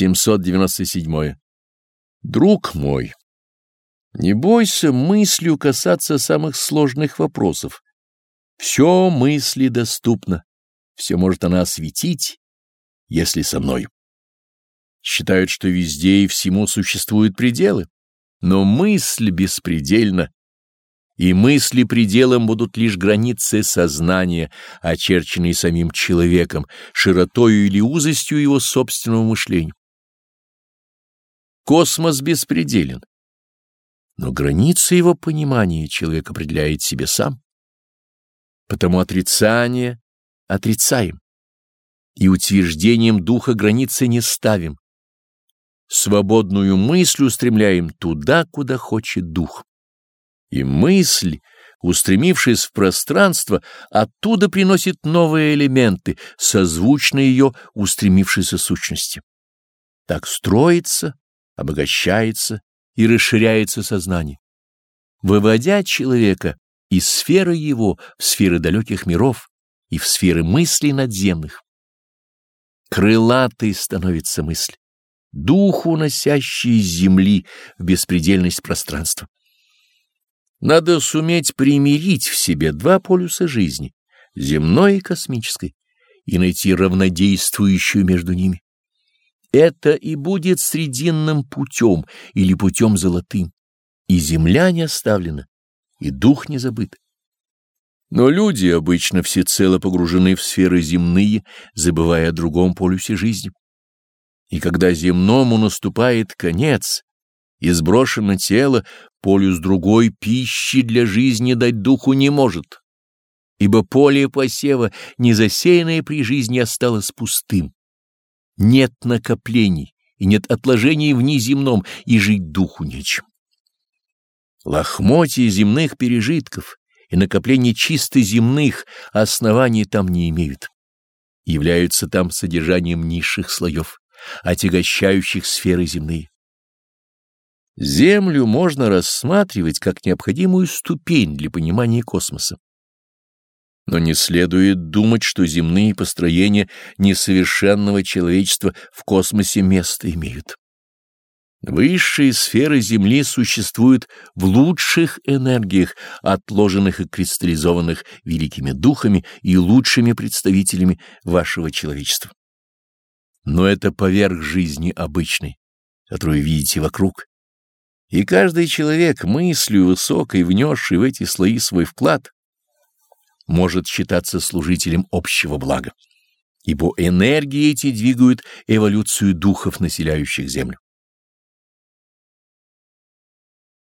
797. Друг мой, не бойся мыслью касаться самых сложных вопросов. Все мысли доступно, все может она осветить, если со мной. Считают, что везде и всему существуют пределы, но мысль беспредельна, и мысли пределом будут лишь границы сознания, очерченные самим человеком, широтою или узостью его собственного мышления. Космос беспределен, но границы его понимания человек определяет себе сам. Потому отрицание отрицаем и утверждением духа границы не ставим. Свободную мысль устремляем туда, куда хочет дух. И мысль, устремившись в пространство, оттуда приносит новые элементы, созвучные ее устремившейся сущности. Так строится, обогащается и расширяется сознание. Выводя человека из сферы его в сферы далеких миров и в сферы мыслей надземных. Крылатой становится мысль, дух уносящий земли в беспредельность пространства. Надо суметь примирить в себе два полюса жизни, земной и космической, и найти равнодействующую между ними. Это и будет срединным путем или путем золотым, и земля не оставлена, и дух не забыт. Но люди обычно всецело погружены в сферы земные, забывая о другом полюсе жизни. И когда земному наступает конец, и сброшено тело, полюс другой пищи для жизни дать духу не может, ибо поле посева, не засеянное при жизни, осталось пустым. Нет накоплений и нет отложений в неземном, и жить духу нечем. Лохмотья земных пережитков и накопления чисто земных оснований там не имеют. Являются там содержанием низших слоев, отягощающих сферы земные. Землю можно рассматривать как необходимую ступень для понимания космоса. Но не следует думать, что земные построения несовершенного человечества в космосе место имеют. Высшие сферы Земли существуют в лучших энергиях, отложенных и кристаллизованных великими духами и лучшими представителями вашего человечества. Но это поверх жизни обычной, которую видите вокруг, и каждый человек, мыслью высокой, внесший в эти слои свой вклад, может считаться служителем общего блага, ибо энергии эти двигают эволюцию духов, населяющих Землю.